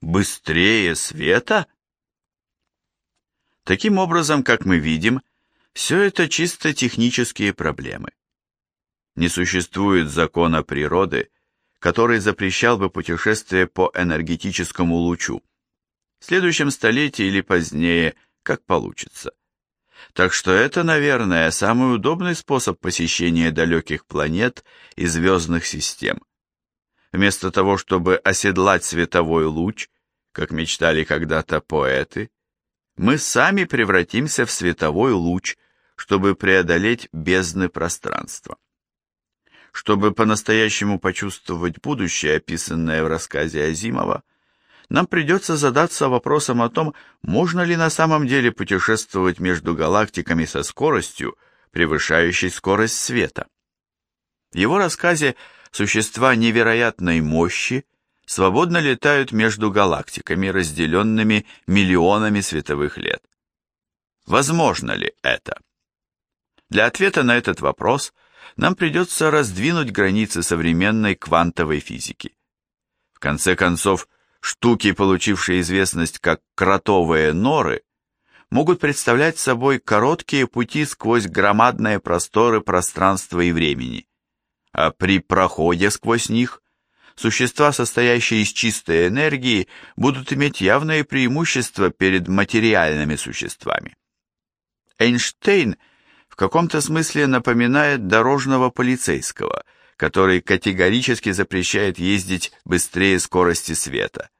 Быстрее света? Таким образом, как мы видим, все это чисто технические проблемы. Не существует закона природы, который запрещал бы путешествие по энергетическому лучу. В следующем столетии или позднее, как получится. Так что это, наверное, самый удобный способ посещения далеких планет и звездных систем. Вместо того, чтобы оседлать световой луч, как мечтали когда-то поэты, мы сами превратимся в световой луч, чтобы преодолеть бездны пространства. Чтобы по-настоящему почувствовать будущее, описанное в рассказе Азимова, нам придется задаться вопросом о том, можно ли на самом деле путешествовать между галактиками со скоростью, превышающей скорость света. В его рассказе существа невероятной мощи свободно летают между галактиками, разделенными миллионами световых лет. Возможно ли это? Для ответа на этот вопрос нам придется раздвинуть границы современной квантовой физики. В конце концов, Штуки, получившие известность как кротовые норы, могут представлять собой короткие пути сквозь громадные просторы пространства и времени, а при проходе сквозь них существа, состоящие из чистой энергии, будут иметь явное преимущество перед материальными существами. Эйнштейн в каком-то смысле напоминает дорожного полицейского – который категорически запрещает ездить быстрее скорости света,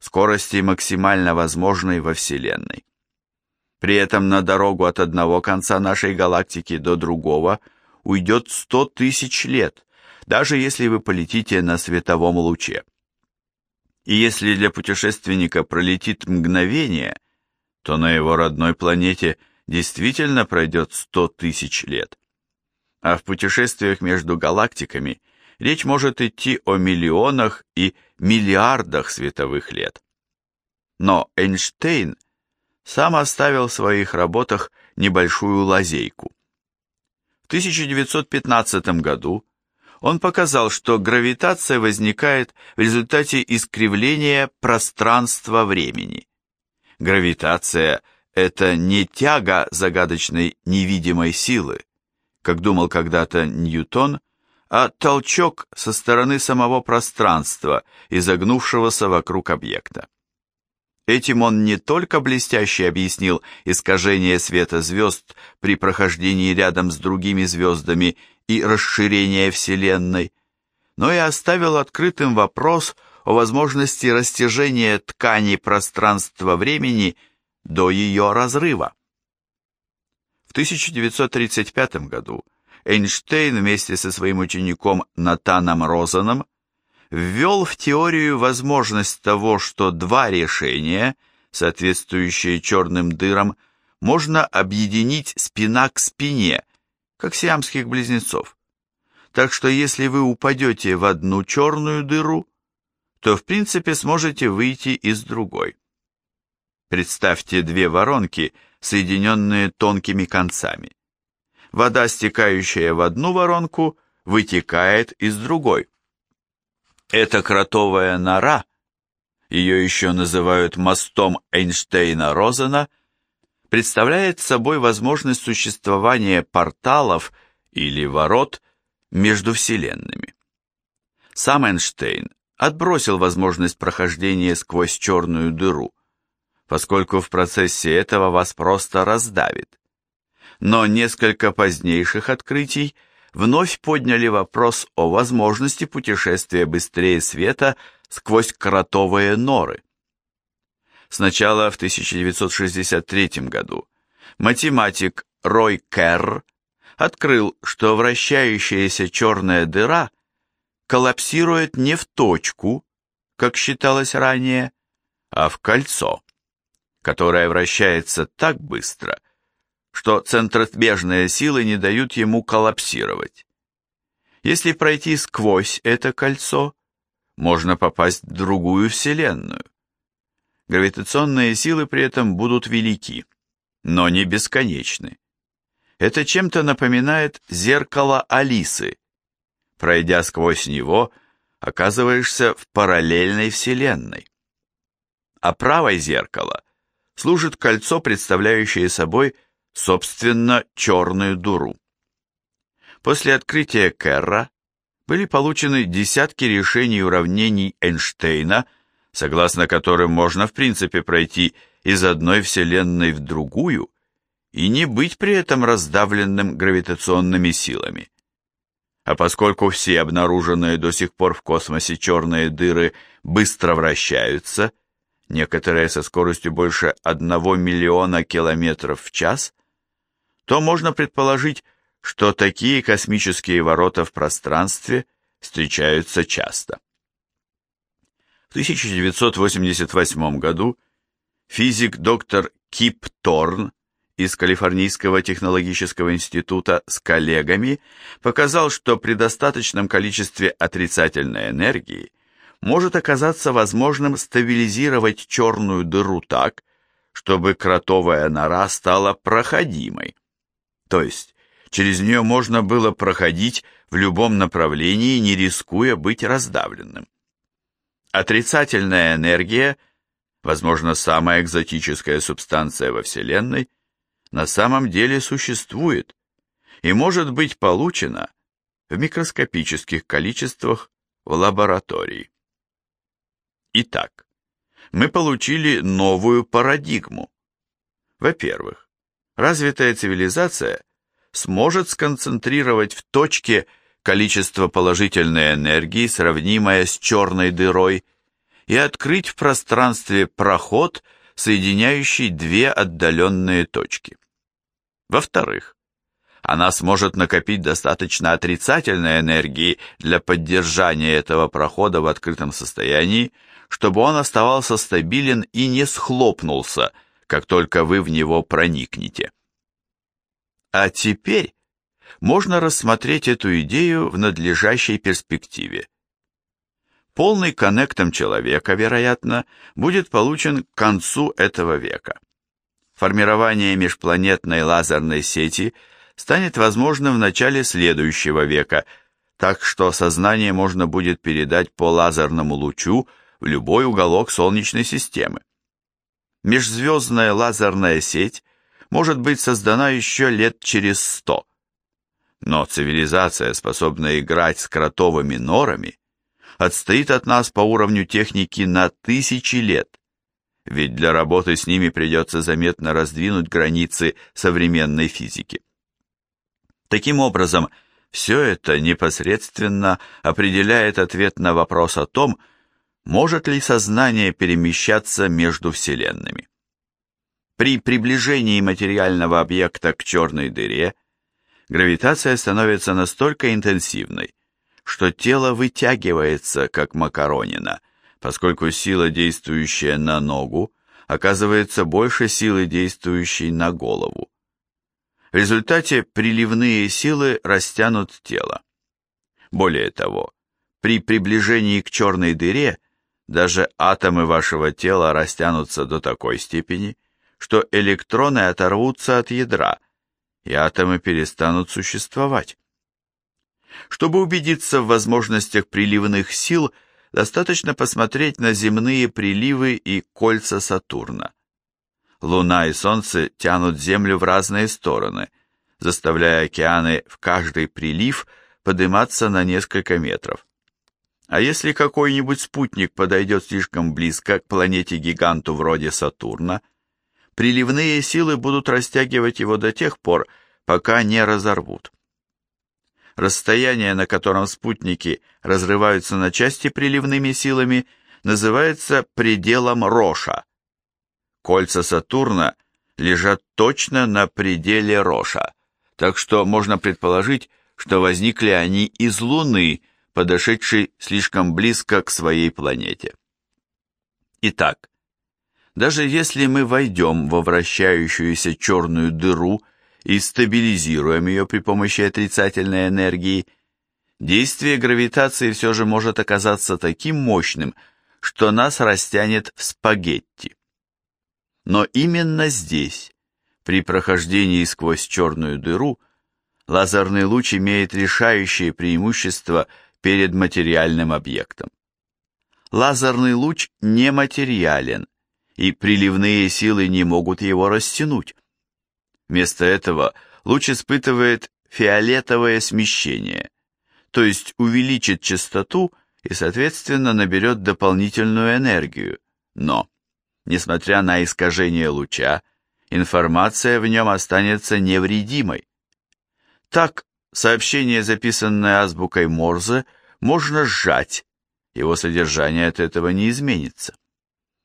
скорости максимально возможной во Вселенной. При этом на дорогу от одного конца нашей галактики до другого уйдет 100 тысяч лет, даже если вы полетите на световом луче. И если для путешественника пролетит мгновение, то на его родной планете действительно пройдет 100 тысяч лет а в путешествиях между галактиками речь может идти о миллионах и миллиардах световых лет. Но Эйнштейн сам оставил в своих работах небольшую лазейку. В 1915 году он показал, что гравитация возникает в результате искривления пространства-времени. Гравитация – это не тяга загадочной невидимой силы, как думал когда-то Ньютон, а толчок со стороны самого пространства, изогнувшегося вокруг объекта. Этим он не только блестяще объяснил искажение света звезд при прохождении рядом с другими звездами и расширение Вселенной, но и оставил открытым вопрос о возможности растяжения ткани пространства-времени до ее разрыва. В 1935 году Эйнштейн вместе со своим учеником Натаном Розаном ввел в теорию возможность того, что два решения, соответствующие черным дырам, можно объединить спина к спине, как сиамских близнецов. Так что если вы упадете в одну черную дыру, то в принципе сможете выйти из другой. Представьте две воронки – соединенные тонкими концами. Вода, стекающая в одну воронку, вытекает из другой. Эта кротовая нора, ее еще называют мостом Эйнштейна-Розена, представляет собой возможность существования порталов или ворот между вселенными. Сам Эйнштейн отбросил возможность прохождения сквозь черную дыру – поскольку в процессе этого вас просто раздавит. Но несколько позднейших открытий вновь подняли вопрос о возможности путешествия быстрее света сквозь кротовые норы. Сначала в 1963 году математик Рой Керр открыл, что вращающаяся черная дыра коллапсирует не в точку, как считалось ранее, а в кольцо которое вращается так быстро, что центробежные силы не дают ему коллапсировать. Если пройти сквозь это кольцо, можно попасть в другую вселенную. Гравитационные силы при этом будут велики, но не бесконечны. Это чем-то напоминает зеркало Алисы. Пройдя сквозь него, оказываешься в параллельной вселенной. оправой зеркала служит кольцо, представляющее собой, собственно, черную дуру. После открытия Керра были получены десятки решений уравнений Эйнштейна, согласно которым можно в принципе пройти из одной Вселенной в другую и не быть при этом раздавленным гравитационными силами. А поскольку все обнаруженные до сих пор в космосе черные дыры быстро вращаются, некоторые со скоростью больше 1 миллиона километров в час, то можно предположить, что такие космические ворота в пространстве встречаются часто. В 1988 году физик доктор Кип Торн из Калифорнийского технологического института с коллегами показал, что при достаточном количестве отрицательной энергии может оказаться возможным стабилизировать черную дыру так, чтобы кротовая нора стала проходимой. То есть через нее можно было проходить в любом направлении, не рискуя быть раздавленным. Отрицательная энергия, возможно, самая экзотическая субстанция во Вселенной, на самом деле существует и может быть получена в микроскопических количествах в лаборатории. Итак, мы получили новую парадигму. Во-первых, развитая цивилизация сможет сконцентрировать в точке количество положительной энергии, сравнимое с черной дырой, и открыть в пространстве проход, соединяющий две отдаленные точки. Во-вторых, она сможет накопить достаточно отрицательной энергии для поддержания этого прохода в открытом состоянии, чтобы он оставался стабилен и не схлопнулся, как только вы в него проникнете. А теперь можно рассмотреть эту идею в надлежащей перспективе. Полный коннектом человека, вероятно, будет получен к концу этого века. Формирование межпланетной лазерной сети станет возможным в начале следующего века, так что сознание можно будет передать по лазерному лучу в любой уголок Солнечной системы. Межзвездная лазерная сеть может быть создана еще лет через сто. Но цивилизация, способная играть с кротовыми норами, отстоит от нас по уровню техники на тысячи лет, ведь для работы с ними придется заметно раздвинуть границы современной физики. Таким образом, все это непосредственно определяет ответ на вопрос о том, может ли сознание перемещаться между вселенными. При приближении материального объекта к черной дыре гравитация становится настолько интенсивной, что тело вытягивается, как макаронина, поскольку сила, действующая на ногу, оказывается больше силы, действующей на голову. В результате приливные силы растянут тело. Более того, при приближении к черной дыре даже атомы вашего тела растянутся до такой степени, что электроны оторвутся от ядра, и атомы перестанут существовать. Чтобы убедиться в возможностях приливных сил, достаточно посмотреть на земные приливы и кольца Сатурна. Луна и Солнце тянут Землю в разные стороны, заставляя океаны в каждый прилив подниматься на несколько метров. А если какой-нибудь спутник подойдет слишком близко к планете-гиганту вроде Сатурна, приливные силы будут растягивать его до тех пор, пока не разорвут. Расстояние, на котором спутники разрываются на части приливными силами, называется пределом Роша. Кольца Сатурна лежат точно на пределе Роша, так что можно предположить, что возникли они из Луны, подошедший слишком близко к своей планете. Итак, даже если мы войдем во вращающуюся черную дыру и стабилизируем ее при помощи отрицательной энергии, действие гравитации все же может оказаться таким мощным, что нас растянет в спагетти. Но именно здесь, при прохождении сквозь черную дыру, лазерный луч имеет решающее преимущество – перед материальным объектом. Лазерный луч нематериален и приливные силы не могут его растянуть. Вместо этого луч испытывает фиолетовое смещение, то есть увеличит частоту и, соответственно, наберет дополнительную энергию. Но, несмотря на искажение луча, информация в нем останется невредимой. Так, сообщение, записанное азбукой Морзе, можно сжать, его содержание от этого не изменится.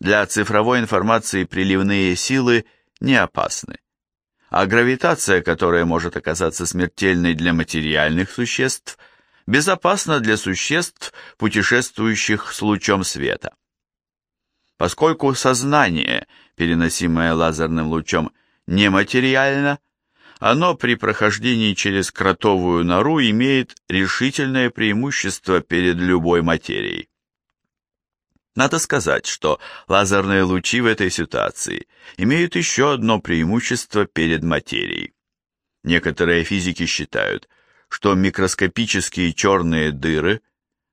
Для цифровой информации приливные силы не опасны, а гравитация, которая может оказаться смертельной для материальных существ, безопасна для существ, путешествующих с лучом света. Поскольку сознание, переносимое лазерным лучом, нематериально, оно при прохождении через кротовую нору имеет решительное преимущество перед любой материей. Надо сказать, что лазерные лучи в этой ситуации имеют еще одно преимущество перед материей. Некоторые физики считают, что микроскопические черные дыры,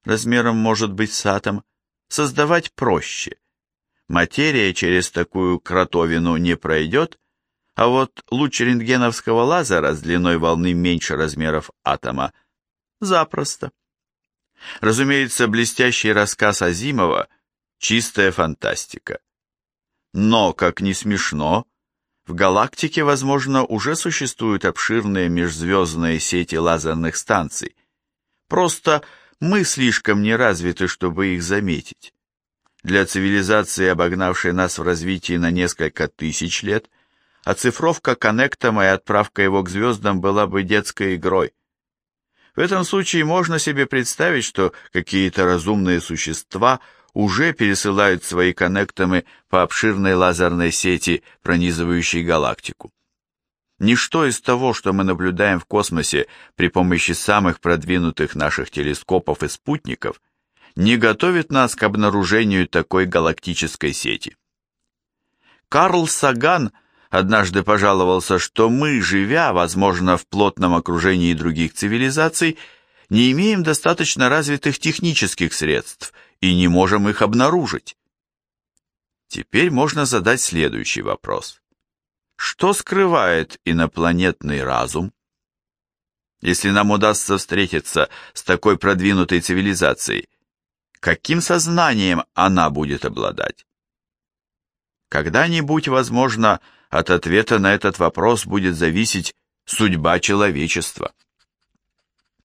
размером может быть с атом, создавать проще. Материя через такую кротовину не пройдет, а вот луч рентгеновского лазера с длиной волны меньше размеров атома запросто. Разумеется, блестящий рассказ Азимова – чистая фантастика. Но, как ни смешно, в галактике, возможно, уже существуют обширные межзвездные сети лазерных станций. Просто мы слишком не развиты, чтобы их заметить. Для цивилизации, обогнавшей нас в развитии на несколько тысяч лет, оцифровка коннектом и отправка его к звездам была бы детской игрой. В этом случае можно себе представить, что какие-то разумные существа уже пересылают свои коннектомы по обширной лазерной сети, пронизывающей галактику. Ничто из того, что мы наблюдаем в космосе при помощи самых продвинутых наших телескопов и спутников, не готовит нас к обнаружению такой галактической сети. Карл Саган – однажды пожаловался, что мы, живя, возможно, в плотном окружении других цивилизаций, не имеем достаточно развитых технических средств и не можем их обнаружить. Теперь можно задать следующий вопрос. Что скрывает инопланетный разум? Если нам удастся встретиться с такой продвинутой цивилизацией, каким сознанием она будет обладать? Когда-нибудь, возможно, от ответа на этот вопрос будет зависеть судьба человечества.